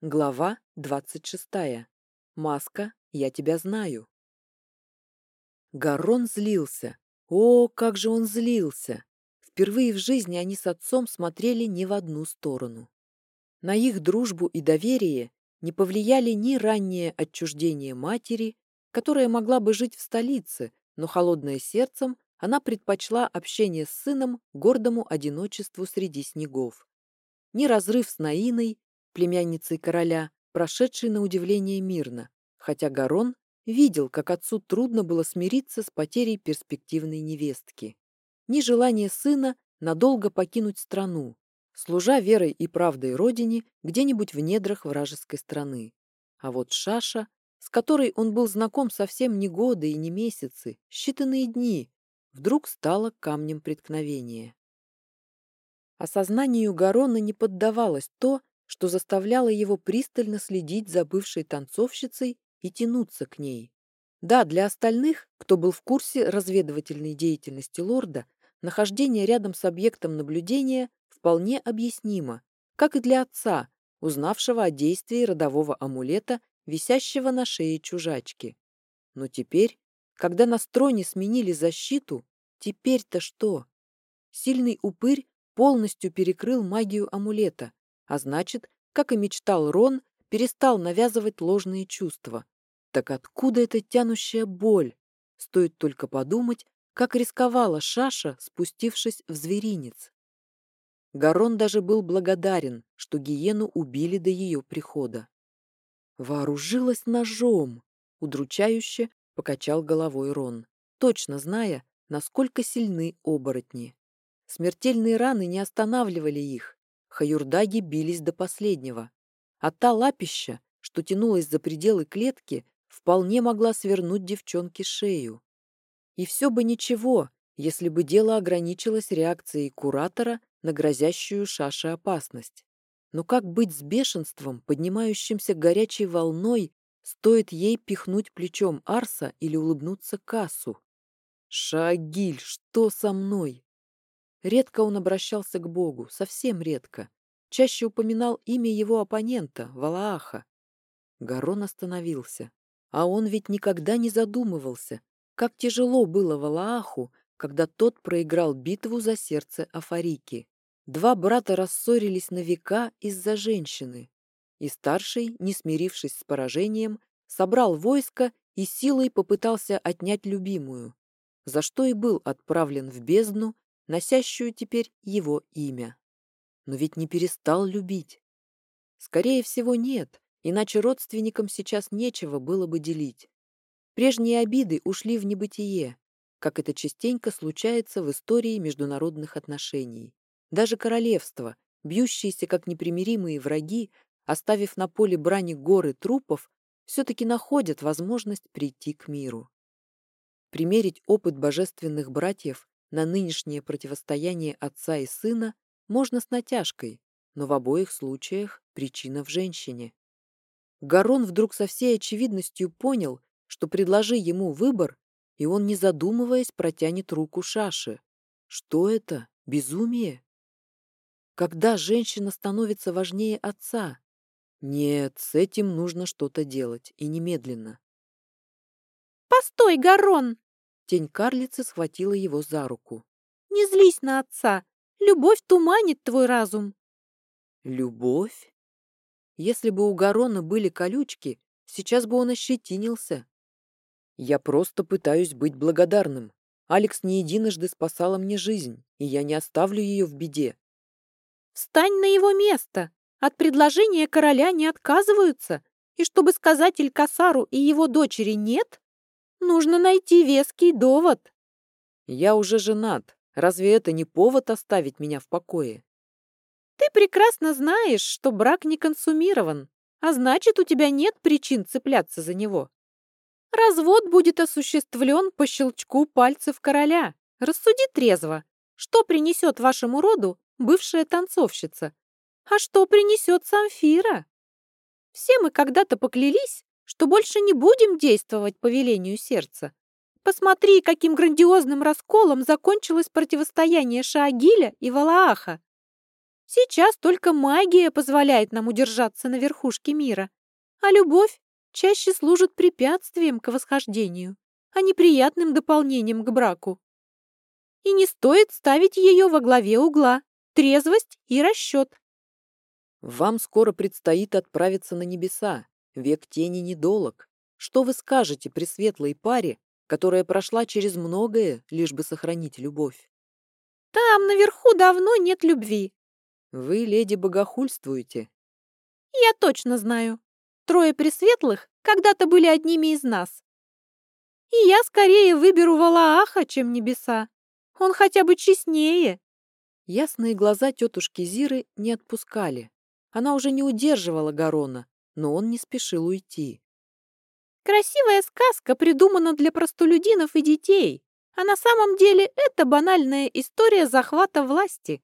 Глава 26. Маска, я тебя знаю. Гарон злился. О, как же он злился! Впервые в жизни они с отцом смотрели не в одну сторону. На их дружбу и доверие не повлияли ни раннее отчуждение матери, которая могла бы жить в столице, но холодное сердцем она предпочла общение с сыном гордому одиночеству среди снегов. Ни разрыв с Наиной, племянницей короля, прошедшей на удивление мирно, хотя Гарон видел, как отцу трудно было смириться с потерей перспективной невестки. Ни желание сына надолго покинуть страну, служа верой и правдой родине где-нибудь в недрах вражеской страны. А вот Шаша, с которой он был знаком совсем не годы и не месяцы, считанные дни, вдруг стала камнем преткновения. Осознанию Гарона не поддавалось то, что заставляло его пристально следить за бывшей танцовщицей и тянуться к ней. Да, для остальных, кто был в курсе разведывательной деятельности лорда, нахождение рядом с объектом наблюдения вполне объяснимо, как и для отца, узнавшего о действии родового амулета, висящего на шее чужачки. Но теперь, когда на строне сменили защиту, теперь-то что? Сильный упырь полностью перекрыл магию амулета, а значит, как и мечтал Рон, перестал навязывать ложные чувства. Так откуда эта тянущая боль? Стоит только подумать, как рисковала Шаша, спустившись в зверинец. Гарон даже был благодарен, что гиену убили до ее прихода. Вооружилась ножом, удручающе покачал головой Рон, точно зная, насколько сильны оборотни. Смертельные раны не останавливали их, Хаюрдаги бились до последнего, а та лапища, что тянулась за пределы клетки, вполне могла свернуть девчонке шею. И все бы ничего, если бы дело ограничилось реакцией куратора на грозящую Шаше опасность. Но как быть с бешенством, поднимающимся горячей волной, стоит ей пихнуть плечом Арса или улыбнуться Кассу? «Шагиль, что со мной?» Редко он обращался к Богу, совсем редко. Чаще упоминал имя его оппонента, Валааха. Гарон остановился. А он ведь никогда не задумывался, как тяжело было Валааху, когда тот проиграл битву за сердце Афарики. Два брата рассорились на века из-за женщины. И старший, не смирившись с поражением, собрал войско и силой попытался отнять любимую, за что и был отправлен в бездну носящую теперь его имя. Но ведь не перестал любить. Скорее всего, нет, иначе родственникам сейчас нечего было бы делить. Прежние обиды ушли в небытие, как это частенько случается в истории международных отношений. Даже королевства, бьющиеся как непримиримые враги, оставив на поле брани горы трупов, все-таки находят возможность прийти к миру. Примерить опыт божественных братьев на нынешнее противостояние отца и сына можно с натяжкой, но в обоих случаях причина в женщине. Гарон вдруг со всей очевидностью понял, что предложи ему выбор, и он, не задумываясь, протянет руку Шаше. Что это? Безумие? Когда женщина становится важнее отца? Нет, с этим нужно что-то делать, и немедленно. «Постой, Гарон!» Тень карлицы схватила его за руку. «Не злись на отца! Любовь туманит твой разум!» «Любовь?» Если бы у Гарона были колючки, сейчас бы он ощетинился. Я просто пытаюсь быть благодарным. Алекс не единожды спасала мне жизнь, и я не оставлю ее в беде. Встань на его место. От предложения короля не отказываются. И чтобы сказать Элькасару и его дочери «нет», Нужно найти веский довод. Я уже женат. Разве это не повод оставить меня в покое? Ты прекрасно знаешь, что брак не консумирован, а значит, у тебя нет причин цепляться за него. Развод будет осуществлен по щелчку пальцев короля. Рассуди трезво, что принесет вашему роду бывшая танцовщица, а что принесет Самфира. Все мы когда-то поклялись, что больше не будем действовать по велению сердца. Посмотри, каким грандиозным расколом закончилось противостояние Шаагиля и Валааха. Сейчас только магия позволяет нам удержаться на верхушке мира, а любовь чаще служит препятствием к восхождению, а не приятным дополнением к браку. И не стоит ставить ее во главе угла. Трезвость и расчет. Вам скоро предстоит отправиться на небеса. Век тени недолог. Что вы скажете при светлой паре, которая прошла через многое, лишь бы сохранить любовь? Там наверху давно нет любви. Вы, леди, богохульствуете. Я точно знаю. Трое пресветлых когда-то были одними из нас. И я скорее выберу Валааха, чем небеса. Он хотя бы честнее. Ясные глаза тетушки Зиры не отпускали. Она уже не удерживала Гарона, но он не спешил уйти. Красивая сказка придумана для простолюдинов и детей, а на самом деле это банальная история захвата власти.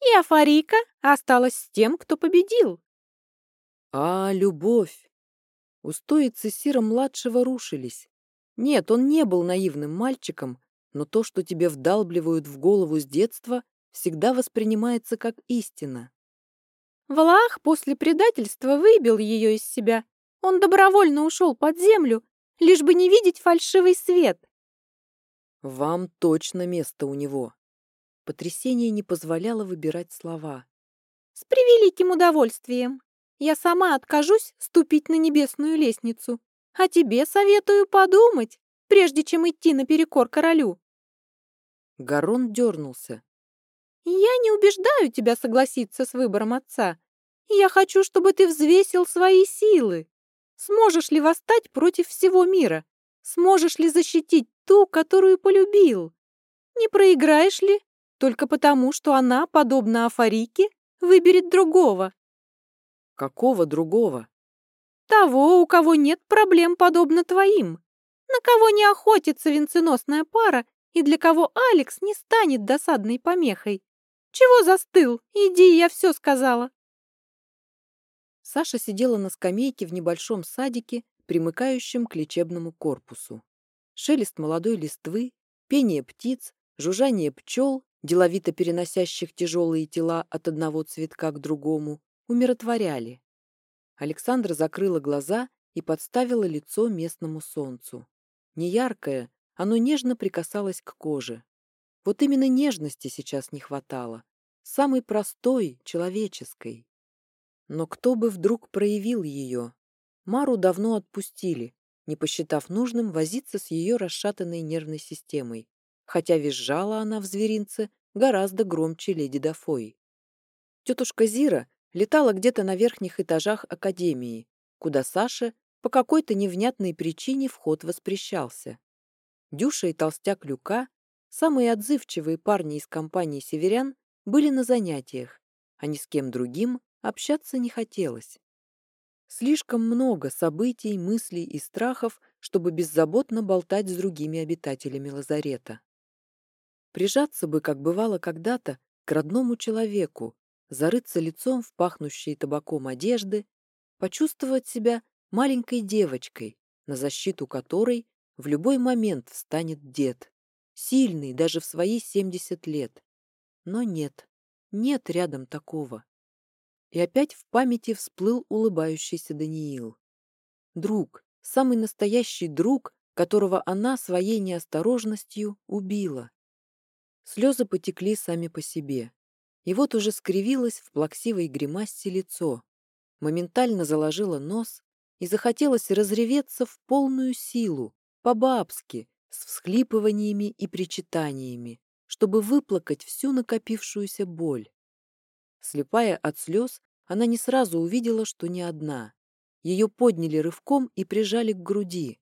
И Афарика осталась с тем, кто победил. А любовь? Устои Цесира-младшего рушились. Нет, он не был наивным мальчиком, но то, что тебе вдалбливают в голову с детства, всегда воспринимается как истина. Валаах после предательства выбил ее из себя. Он добровольно ушел под землю, лишь бы не видеть фальшивый свет. Вам точно место у него. Потрясение не позволяло выбирать слова. С превеликим удовольствием. Я сама откажусь ступить на небесную лестницу. А тебе советую подумать, прежде чем идти наперекор королю. Гарон дернулся. «Я не убеждаю тебя согласиться с выбором отца. Я хочу, чтобы ты взвесил свои силы. Сможешь ли восстать против всего мира? Сможешь ли защитить ту, которую полюбил? Не проиграешь ли только потому, что она, подобно Афарике, выберет другого?» «Какого другого?» «Того, у кого нет проблем, подобно твоим. На кого не охотится венценосная пара и для кого Алекс не станет досадной помехой. Чего застыл? Иди, я все сказала. Саша сидела на скамейке в небольшом садике, примыкающем к лечебному корпусу. Шелест молодой листвы, пение птиц, жужжание пчел, деловито переносящих тяжелые тела от одного цветка к другому, умиротворяли. Александра закрыла глаза и подставила лицо местному солнцу. Неяркое, оно нежно прикасалось к коже. Вот именно нежности сейчас не хватало. Самой простой, человеческой. Но кто бы вдруг проявил ее? Мару давно отпустили, не посчитав нужным возиться с ее расшатанной нервной системой, хотя визжала она в зверинце гораздо громче леди Дафой. Тетушка Зира летала где-то на верхних этажах академии, куда Саше по какой-то невнятной причине вход воспрещался. Дюша и толстяк Люка, самые отзывчивые парни из компании северян, были на занятиях, а ни с кем другим общаться не хотелось. Слишком много событий, мыслей и страхов, чтобы беззаботно болтать с другими обитателями лазарета. Прижаться бы, как бывало когда-то, к родному человеку, зарыться лицом в пахнущие табаком одежды, почувствовать себя маленькой девочкой, на защиту которой в любой момент встанет дед, сильный даже в свои 70 лет. Но нет, нет рядом такого. И опять в памяти всплыл улыбающийся Даниил. Друг, самый настоящий друг, которого она своей неосторожностью убила. Слезы потекли сами по себе. И вот уже скривилось в плаксивой гримассе лицо. Моментально заложила нос и захотелось разреветься в полную силу, по-бабски, с всхлипываниями и причитаниями, чтобы выплакать всю накопившуюся боль. Слепая от слез, она не сразу увидела, что не одна. Ее подняли рывком и прижали к груди.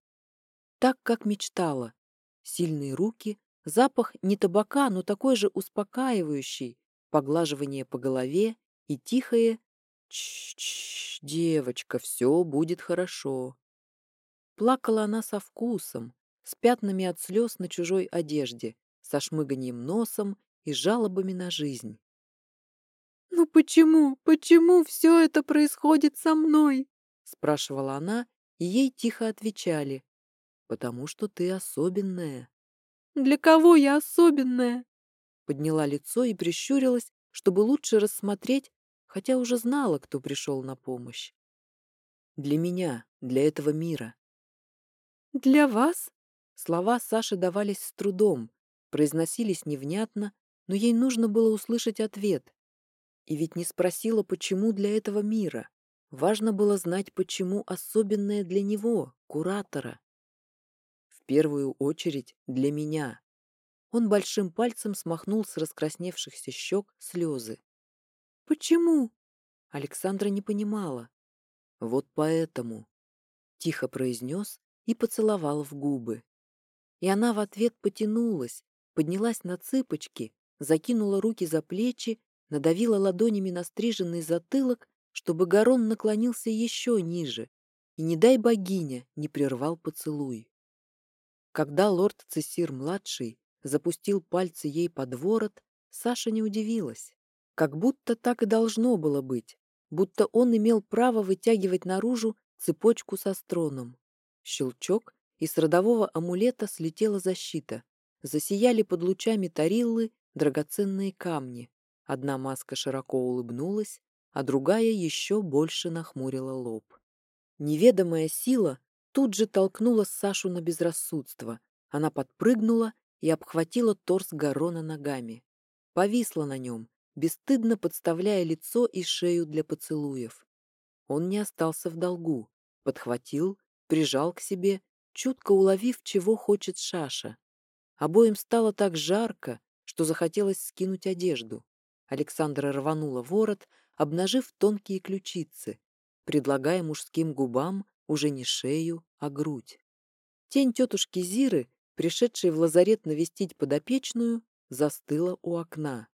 Так, как мечтала. Сильные руки, запах не табака, но такой же успокаивающий, поглаживание по голове и тихое «Чш-чш, девочка, все будет хорошо». Плакала она со вкусом, с пятнами от слез на чужой одежде, со шмыганием носом и жалобами на жизнь. «Ну почему, почему все это происходит со мной?» спрашивала она, и ей тихо отвечали. «Потому что ты особенная». «Для кого я особенная?» Подняла лицо и прищурилась, чтобы лучше рассмотреть, хотя уже знала, кто пришел на помощь. Для меня, для этого мира. «Для вас?» Слова Саши давались с трудом, произносились невнятно, но ей нужно было услышать ответ. И ведь не спросила, почему для этого мира. Важно было знать, почему особенное для него, куратора. В первую очередь для меня. Он большим пальцем смахнул с раскрасневшихся щек слезы. «Почему?» Александра не понимала. «Вот поэтому», — тихо произнес и поцеловал в губы. И она в ответ потянулась, поднялась на цыпочки, закинула руки за плечи, надавила ладонями на стриженный затылок, чтобы Гарон наклонился еще ниже, и, не дай богиня, не прервал поцелуй. Когда лорд Цессир-младший запустил пальцы ей под ворот, Саша не удивилась. Как будто так и должно было быть, будто он имел право вытягивать наружу цепочку со строном. Щелчок, и с родового амулета слетела защита. Засияли под лучами тариллы драгоценные камни. Одна маска широко улыбнулась, а другая еще больше нахмурила лоб. Неведомая сила тут же толкнула Сашу на безрассудство. Она подпрыгнула и обхватила торс Гарона ногами. Повисла на нем, бесстыдно подставляя лицо и шею для поцелуев. Он не остался в долгу, подхватил, прижал к себе, чутко уловив, чего хочет Шаша. Обоим стало так жарко, что захотелось скинуть одежду. Александра рванула ворот, обнажив тонкие ключицы, предлагая мужским губам уже не шею, а грудь. Тень тетушки Зиры пришедшая в лазарет навестить подопечную, застыла у окна.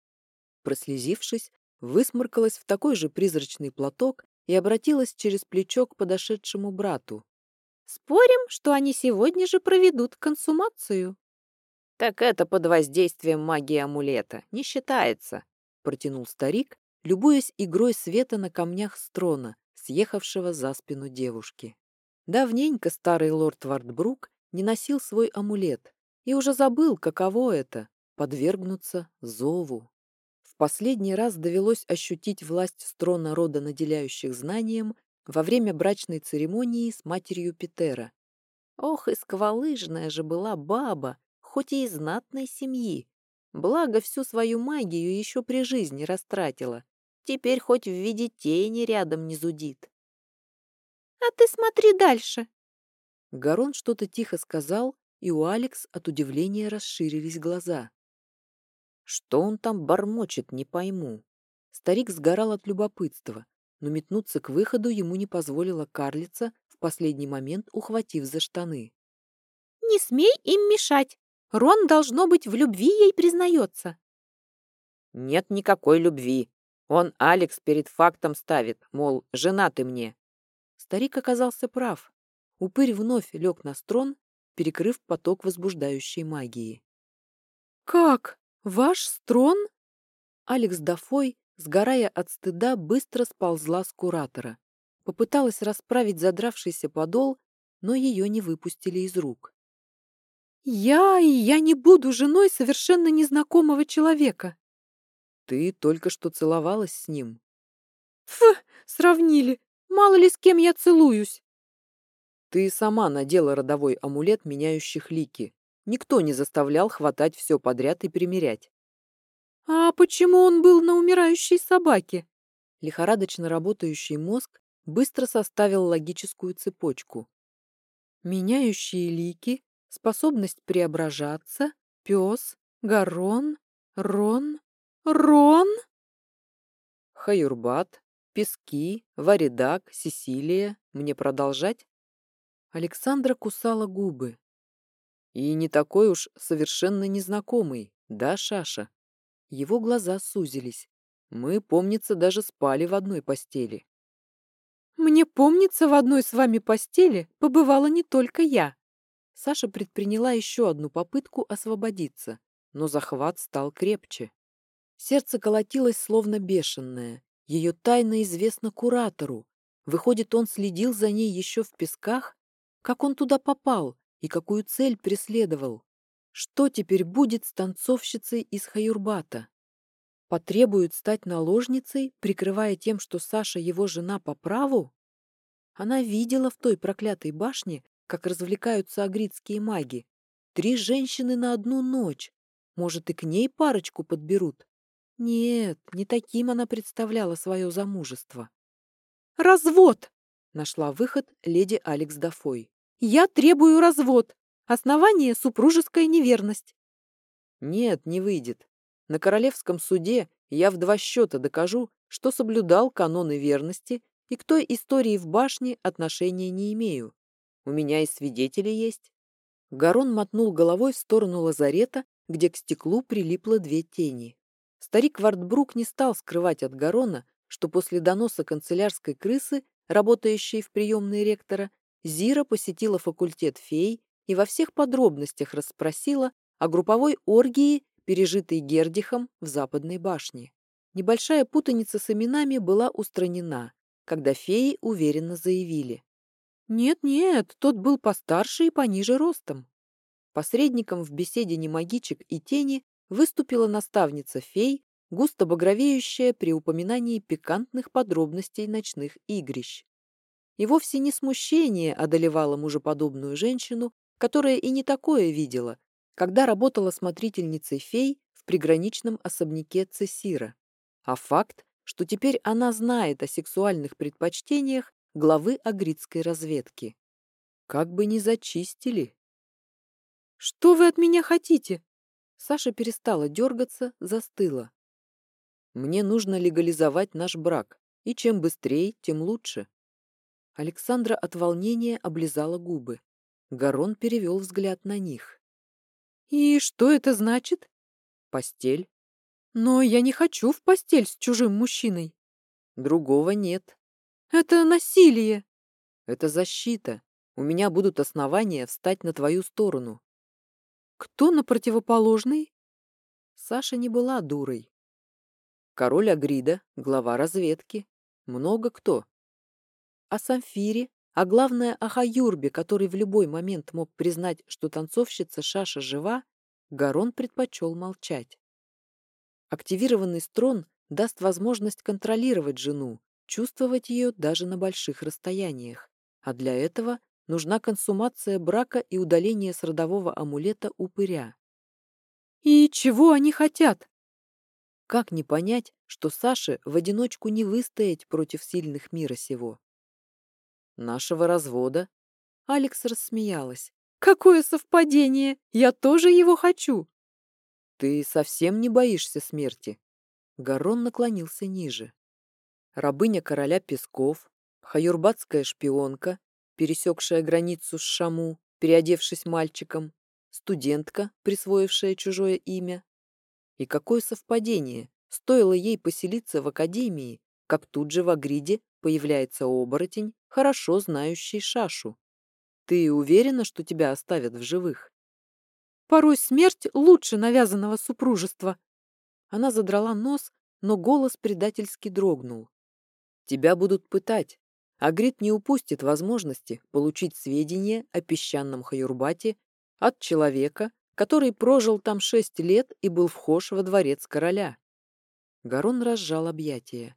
Прослезившись, высморкалась в такой же призрачный платок и обратилась через плечо к подошедшему брату. «Спорим, что они сегодня же проведут консумацию?» «Так это под воздействием магии амулета, не считается», — протянул старик, любуясь игрой света на камнях строна, съехавшего за спину девушки. Давненько старый лорд Вартбрук не носил свой амулет и уже забыл, каково это — подвергнуться зову. В последний раз довелось ощутить власть строна рода, наделяющих знанием, во время брачной церемонии с матерью Петера. Ох, и сквалыжная же была баба, хоть и из знатной семьи. Благо, всю свою магию еще при жизни растратила. Теперь хоть в виде тени рядом не зудит. «А ты смотри дальше!» Гарон что-то тихо сказал, и у Алекс от удивления расширились глаза. Что он там бормочет, не пойму. Старик сгорал от любопытства, но метнуться к выходу ему не позволила карлица, в последний момент ухватив за штаны. «Не смей им мешать! Рон, должно быть, в любви ей признается!» «Нет никакой любви. Он Алекс перед фактом ставит, мол, жена ты мне». Старик оказался прав. Упырь вновь лег на строн, перекрыв поток возбуждающей магии. «Как? Ваш строн?» Алекс Дафой, сгорая от стыда, быстро сползла с куратора. Попыталась расправить задравшийся подол, но ее не выпустили из рук. «Я и я не буду женой совершенно незнакомого человека!» «Ты только что целовалась с ним». «Фу, сравнили! Мало ли с кем я целуюсь!» Ты сама надела родовой амулет меняющих лики. Никто не заставлял хватать все подряд и примерять. А почему он был на умирающей собаке? Лихорадочно работающий мозг быстро составил логическую цепочку. Меняющие лики, способность преображаться, пес, Гарон, Рон, Рон? Хаюрбат, Пески, Варидак, Сесилия. Мне продолжать? Александра кусала губы. И не такой уж совершенно незнакомый, да, Шаша? Его глаза сузились. Мы, помнится, даже спали в одной постели. Мне помнится, в одной с вами постели побывала не только я. Саша предприняла еще одну попытку освободиться, но захват стал крепче. Сердце колотилось словно бешеное. Ее тайна известна куратору. Выходит, он следил за ней еще в песках как он туда попал и какую цель преследовал? Что теперь будет с танцовщицей из Хаюрбата? Потребует стать наложницей, прикрывая тем, что Саша его жена по праву? Она видела в той проклятой башне, как развлекаются агритские маги. Три женщины на одну ночь. Может, и к ней парочку подберут? Нет, не таким она представляла свое замужество. «Развод!» — нашла выход леди Алекс Дафой. «Я требую развод. Основание — супружеская неверность». «Нет, не выйдет. На королевском суде я в два счета докажу, что соблюдал каноны верности и к той истории в башне отношения не имею. У меня и свидетели есть». Гарон мотнул головой в сторону лазарета, где к стеклу прилипло две тени. Старик Вартбрук не стал скрывать от Гарона, что после доноса канцелярской крысы, работающей в приемной ректора, Зира посетила факультет фей и во всех подробностях расспросила о групповой оргии, пережитой Гердихом в Западной башне. Небольшая путаница с именами была устранена, когда феи уверенно заявили. «Нет-нет, тот был постарше и пониже ростом». Посредником в беседе немагичек и тени выступила наставница фей, густо багровеющая при упоминании пикантных подробностей ночных игрищ. И вовсе не смущение одолевало мужеподобную женщину, которая и не такое видела, когда работала смотрительницей фей в приграничном особняке Цесира, а факт, что теперь она знает о сексуальных предпочтениях главы агритской разведки. Как бы ни зачистили. «Что вы от меня хотите?» Саша перестала дергаться, застыла. «Мне нужно легализовать наш брак, и чем быстрее, тем лучше». Александра от волнения облизала губы. Гарон перевел взгляд на них. «И что это значит?» «Постель». «Но я не хочу в постель с чужим мужчиной». «Другого нет». «Это насилие». «Это защита. У меня будут основания встать на твою сторону. Кто на противоположной? Саша не была дурой. Король Агрида, глава разведки. Много кто. О Самфире, а главное о Хаюрбе, который в любой момент мог признать, что танцовщица Шаша жива, Гарон предпочел молчать. Активированный строн даст возможность контролировать жену, чувствовать ее даже на больших расстояниях, а для этого нужна консумация брака и удаление с родового амулета упыря. И чего они хотят? Как не понять, что Саше в одиночку не выстоять против сильных мира сего? Нашего развода? Алекс рассмеялась. Какое совпадение! Я тоже его хочу! Ты совсем не боишься смерти? Гарон наклонился ниже. Рабыня короля Песков, хаюрбатская шпионка, пересекшая границу с Шаму, переодевшись мальчиком, студентка, присвоившая чужое имя. И какое совпадение! Стоило ей поселиться в академии, как тут же в Агриде появляется оборотень, хорошо знающий Шашу. Ты уверена, что тебя оставят в живых? Порой смерть лучше навязанного супружества. Она задрала нос, но голос предательски дрогнул. Тебя будут пытать, Агрид не упустит возможности получить сведения о песчаном Хаюрбате от человека, который прожил там шесть лет и был вхож во дворец короля. Гарон разжал объятия.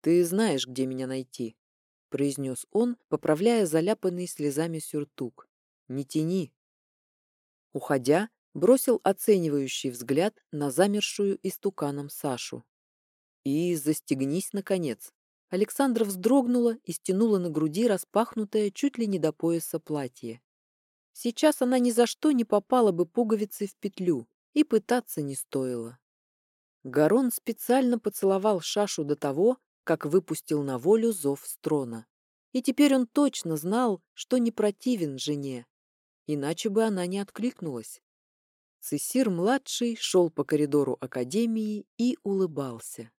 «Ты знаешь, где меня найти», — произнес он, поправляя заляпанный слезами сюртук. «Не тяни». Уходя, бросил оценивающий взгляд на замершую истуканом Сашу. «И застегнись, наконец, Александра вздрогнула и стянула на груди распахнутое чуть ли не до пояса платье. Сейчас она ни за что не попала бы пуговицей в петлю, и пытаться не стоило. Гарон специально поцеловал Шашу до того, как выпустил на волю зов Строна. И теперь он точно знал, что не противен жене, иначе бы она не откликнулась. Цесир-младший шел по коридору академии и улыбался.